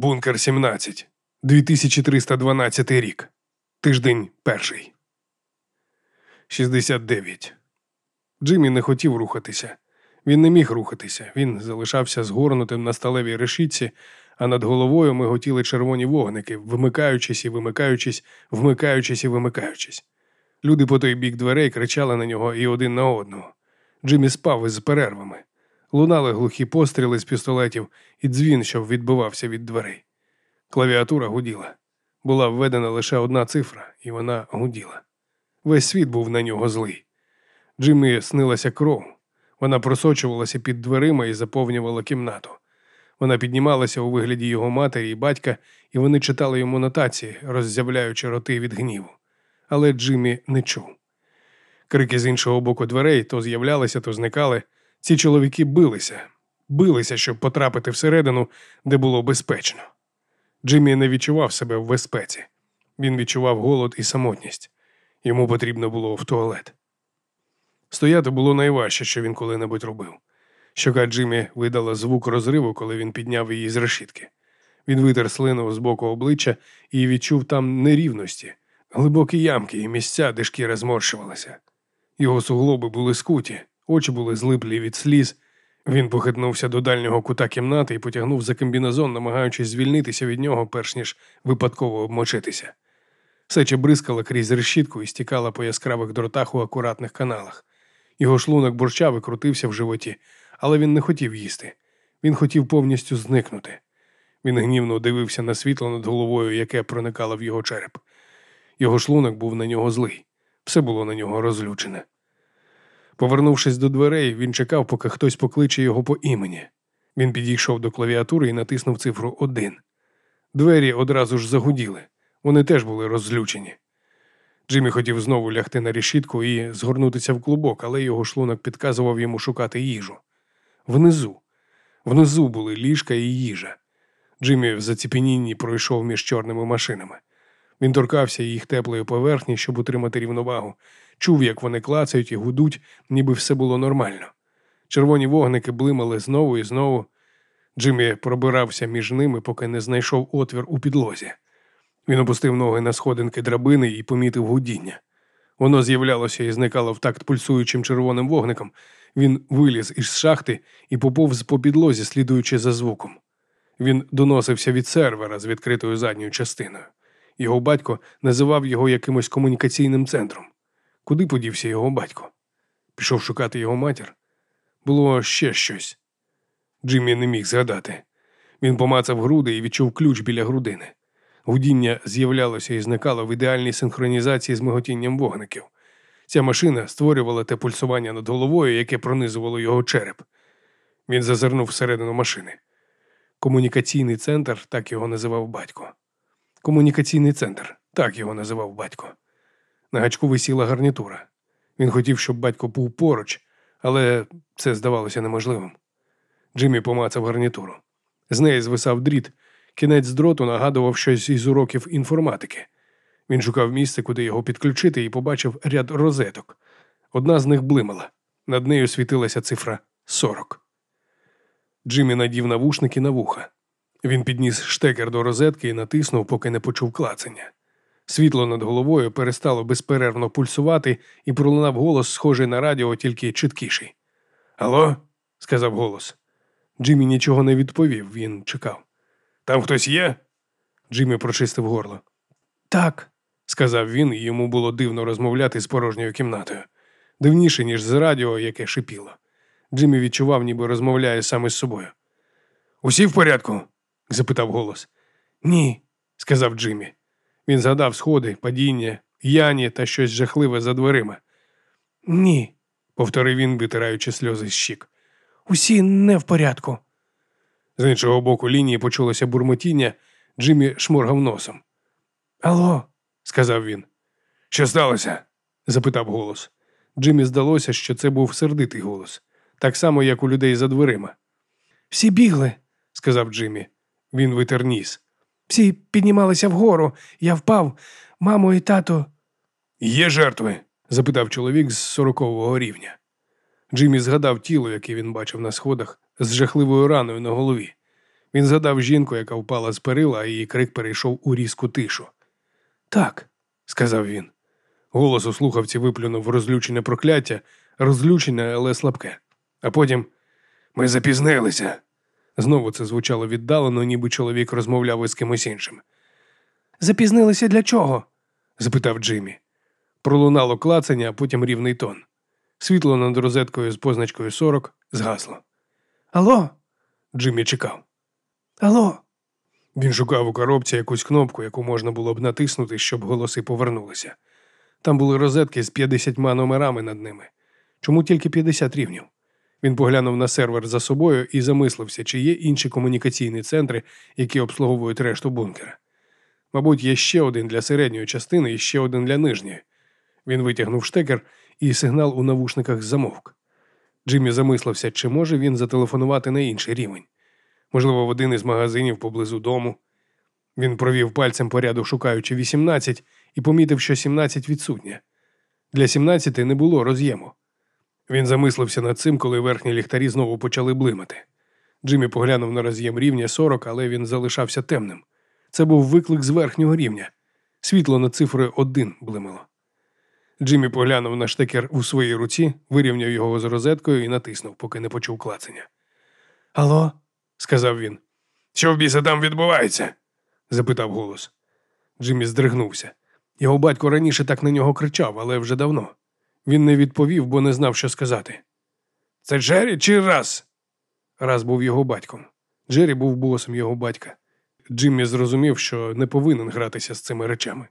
Бункер 17. 2312 рік. Тиждень перший. 69. Джиммі не хотів рухатися. Він не міг рухатися. Він залишався згорнутим на сталевій решітці, а над головою миготіли червоні вогники, вимикаючись і вимикаючись, вмикаючись і вимикаючись. Люди по той бік дверей кричали на нього і один на одного. Джиммі спав із перервами. Лунали глухі постріли з пістолетів і дзвін, що відбивався від дверей. Клавіатура гуділа. Була введена лише одна цифра, і вона гуділа. Весь світ був на нього злий. Джиммі снилася кров. Вона просочувалася під дверима і заповнювала кімнату. Вона піднімалася у вигляді його матері і батька, і вони читали йому нотації, роззявляючи роти від гніву. Але Джиммі не чув. Крики з іншого боку дверей то з'являлися, то зникали. Ці чоловіки билися, билися, щоб потрапити всередину, де було безпечно. Джиммі не відчував себе в безпеці. Він відчував голод і самотність. Йому потрібно було в туалет. Стояти було найважче, що він коли-небудь робив. Щока Джиммі видала звук розриву, коли він підняв її з решітки. Він витер слину з боку обличчя і відчув там нерівності, глибокі ямки і місця, де шкіра зморщувалася. Його суглоби були скуті, очі були злиплі від сліз. Він похитнувся до дальнього кута кімнати і потягнув за комбінезон, намагаючись звільнитися від нього, перш ніж випадково обмочитися. Сеча бризкала крізь решітку і стікала по яскравих дротах у акуратних каналах. Його шлунок бурчав і крутився в животі, але він не хотів їсти. Він хотів повністю зникнути. Він гнівно дивився на світло над головою, яке проникало в його череп. Його шлунок був на нього злий, все було на нього розлючене. Повернувшись до дверей, він чекав, поки хтось покличе його по імені. Він підійшов до клавіатури і натиснув цифру один. Двері одразу ж загуділи, вони теж були розлючені. Джиммі хотів знову лягти на решітку і згорнутися в клубок, але його шлунок підказував йому шукати їжу. Внизу, внизу були ліжка і їжа. Джиммі в заціпенінні пройшов між чорними машинами. Він торкався їх теплої поверхні, щоб утримати рівновагу, чув, як вони клацають і гудуть, ніби все було нормально. Червоні вогники блимали знову і знову. Джиммі пробирався між ними, поки не знайшов отвір у підлозі. Він опустив ноги на сходинки драбини і помітив гудіння. Воно з'являлося і зникало в такт пульсуючим червоним вогником. Він виліз із шахти і поповз по підлозі, слідуючи за звуком. Він доносився від сервера з відкритою задньою частиною. Його батько називав його якимось комунікаційним центром. Куди подівся його батько? Пішов шукати його матір? Було ще щось. Джиммі не міг згадати. Він помацав груди і відчув ключ біля грудини. Гудіння з'являлося і зникало в ідеальній синхронізації з миготінням вогників. Ця машина створювала те пульсування над головою, яке пронизувало його череп. Він зазирнув всередину машини. Комунікаційний центр, так його називав батько. Комунікаційний центр, так його називав батько. На гачку висіла гарнітура. Він хотів, щоб батько був поруч, але це здавалося неможливим. Джиммі помацав гарнітуру. З неї звисав дріт. Кінець дроту нагадував щось із уроків інформатики. Він шукав місце, куди його підключити, і побачив ряд розеток. Одна з них блимала. Над нею світилася цифра 40. Джиммі надів навушники на вуха. Він підніс штекер до розетки і натиснув, поки не почув клацання. Світло над головою перестало безперервно пульсувати і пролунав голос, схожий на радіо, тільки чіткіший. Алло? сказав голос. Джиммі нічого не відповів, він чекав. Там хтось є? Джиммі прочистив горло. Так, сказав він, і йому було дивно розмовляти з порожньою кімнатою. Дивніше, ніж з радіо, яке шипіло. Джиммі відчував, ніби розмовляє саме з собою. Усі в порядку? запитав голос. Ні, сказав Джиммі. Він згадав сходи, падіння, яні та щось жахливе за дверима. Ні, повторив він, витираючи сльози з щік. Усі не в порядку. З іншого боку лінії почулося бурмотіння, Джиммі шморгав носом. Алло, сказав він. Що сталося? запитав голос. Джиммі здалося, що це був сердитий голос, так само, як у людей за дверима. Всі бігли, сказав Джиммі. Він витер ніс. Всі піднімалися вгору, я впав, мамо і тато. Є жертви? запитав чоловік з сорокового рівня. Джиммі згадав тіло, яке він бачив на сходах, з жахливою раною на голові. Він згадав жінку, яка впала з перила, а її крик перейшов у різку тишу. Так, сказав він. Голос у слухавці виплюнув розлючене прокляття, розлючене, але слабке. А потім ми запізнилися. Знову це звучало віддалено, ніби чоловік розмовляв із кимось іншим. Запізнилися для чого? запитав Джиммі. Пролунало клацання, а потім рівний тон. Світло над розеткою з позначкою 40 згасло. Алло? Джиммі чекав. Алло. Він шукав у коробці якусь кнопку, яку можна було б натиснути, щоб голоси повернулися. Там були розетки з 50 номерами над ними. Чому тільки 50 рівнів? Він поглянув на сервер за собою і замислився, чи є інші комунікаційні центри, які обслуговують решту бункера. Мабуть, є ще один для середньої частини і ще один для нижньої. Він витягнув штекер, і сигнал у навушниках замовк. Джиммі замислився, чи може він зателефонувати на інший рівень. Можливо, в один із магазинів поблизу дому. Він провів пальцем по ряду, шукаючи 18, і помітив, що 17 відсутнє. Для 17 не було роз'єму. Він замислився над цим, коли верхні ліхтарі знову почали блимати. Джиммі поглянув на роз'єм рівня 40, але він залишався темним. Це був виклик з верхнього рівня. Світло над цифрою 1 блимало. Джиммі поглянув на штекер у своїй руці, вирівняв його з розеткою і натиснув, поки не почув клацання. Алло? сказав він. Що в біса там відбувається? запитав голос. Джиммі здригнувся. Його батько раніше так на нього кричав, але вже давно. Він не відповів, бо не знав, що сказати. Це Джері чи раз? Раз був його батьком. Джері був босом його батька. Джиммі зрозумів, що не повинен гратися з цими речами.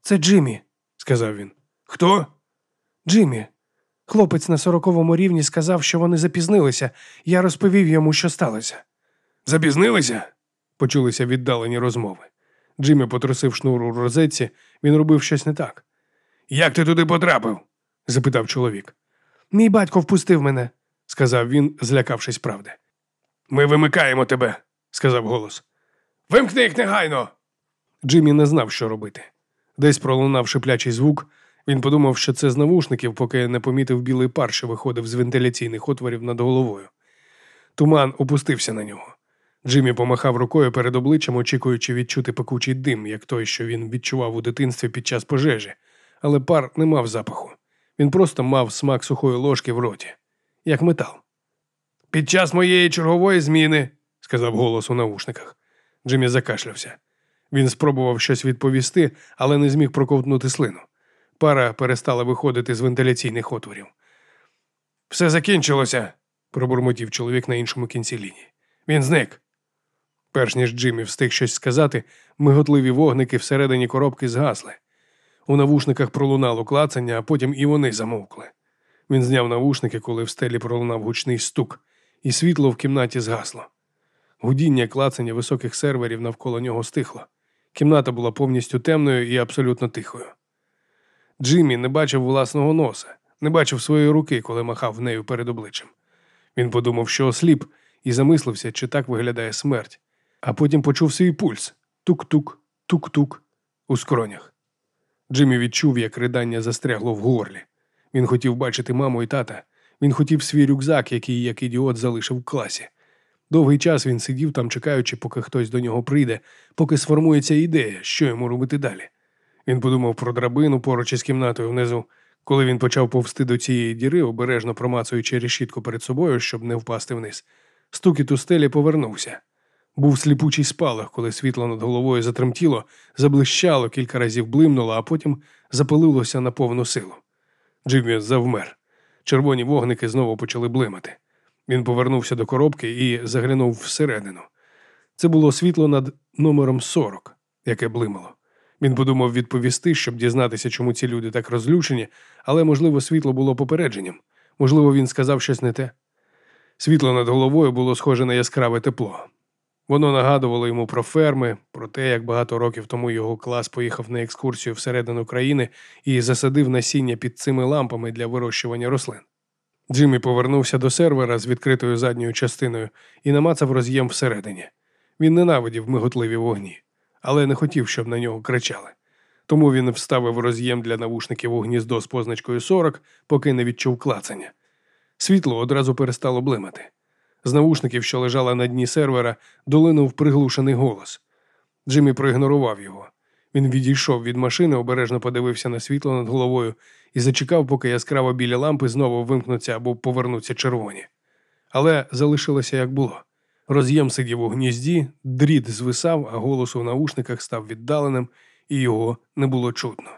Це Джиммі, сказав він. Хто? Джиммі. Хлопець на сороковому рівні сказав, що вони запізнилися. Я розповів йому, що сталося. Запізнилися? почулися віддалені розмови. Джиммі потрусив шнур у розетці, він робив щось не так. Як ти туди потрапив? Запитав чоловік. Мій батько впустив мене, сказав він, злякавшись правди. Ми вимикаємо тебе, сказав голос. Вимкни їх негайно. Джиммі не знав, що робити. Десь пролунав шиплячий звук. Він подумав, що це з навушників, поки не помітив білий пар, що виходив з вентиляційних отворів над головою. Туман опустився на нього. Джиммі помахав рукою перед обличчям, очікуючи відчути пекучий дим, як той, що він відчував у дитинстві під час пожежі, але пар не мав запаху. Він просто мав смак сухої ложки в роті, як метал. Під час моєї чергової зміни, сказав голос у наушниках. Джиммі закашлявся. Він спробував щось відповісти, але не зміг проковтнути слину. Пара перестала виходити з вентиляційних отворів. Все закінчилося, пробурмотів чоловік на іншому кінці лінії. Він зник. Перш ніж Джиммі встиг щось сказати, миготливі вогники всередині коробки згасли. У навушниках пролунало клацання, а потім і вони замовкли. Він зняв навушники, коли в стелі пролунав гучний стук, і світло в кімнаті згасло. Гудіння клацання високих серверів навколо нього стихло. Кімната була повністю темною і абсолютно тихою. Джиммі не бачив власного носа, не бачив своєї руки, коли махав нею перед обличчям. Він подумав, що осліп, і замислився, чи так виглядає смерть, а потім почув свій пульс тук-тук, тук-тук у скронях. Джиммі відчув, як ридання застрягло в горлі. Він хотів бачити маму і тата. Він хотів свій рюкзак, який, як ідіот, залишив в класі. Довгий час він сидів там, чекаючи, поки хтось до нього прийде, поки сформується ідея, що йому робити далі. Він подумав про драбину поруч із кімнатою внизу. Коли він почав повсти до цієї діри, обережно промацуючи решітку перед собою, щоб не впасти вниз, стукіт у стелі повернувся. Був сліпучий спалах, коли світло над головою затремтіло, заблищало, кілька разів блимнуло, а потім запалилося на повну силу. Джиммі завмер. Червоні вогники знову почали блимати. Він повернувся до коробки і заглянув всередину. Це було світло над номером 40, яке блимало. Він подумав відповісти, щоб дізнатися, чому ці люди так розлючені, але, можливо, світло було попередженням. Можливо, він сказав щось не те. Світло над головою було схоже на яскраве тепло. Воно нагадувало йому про ферми, про те, як багато років тому його клас поїхав на екскурсію всередину країни і засадив насіння під цими лампами для вирощування рослин. Джиммі повернувся до сервера з відкритою задньою частиною і намацав роз'єм всередині. Він ненавидів миготливі вогні, але не хотів, щоб на нього кричали. Тому він вставив роз'єм для навушників у гніздо з позначкою 40, поки не відчув клацання. Світло одразу перестало блимати. З навушників, що лежала на дні сервера, долинув приглушений голос. Джиммі проігнорував його. Він відійшов від машини, обережно подивився на світло над головою і зачекав, поки яскраво білі лампи знову вимкнуться або повернуться червоні. Але залишилося як було. Роз'єм сидів у гнізді, дріт звисав, а голос у наушниках став віддаленим, і його не було чутно.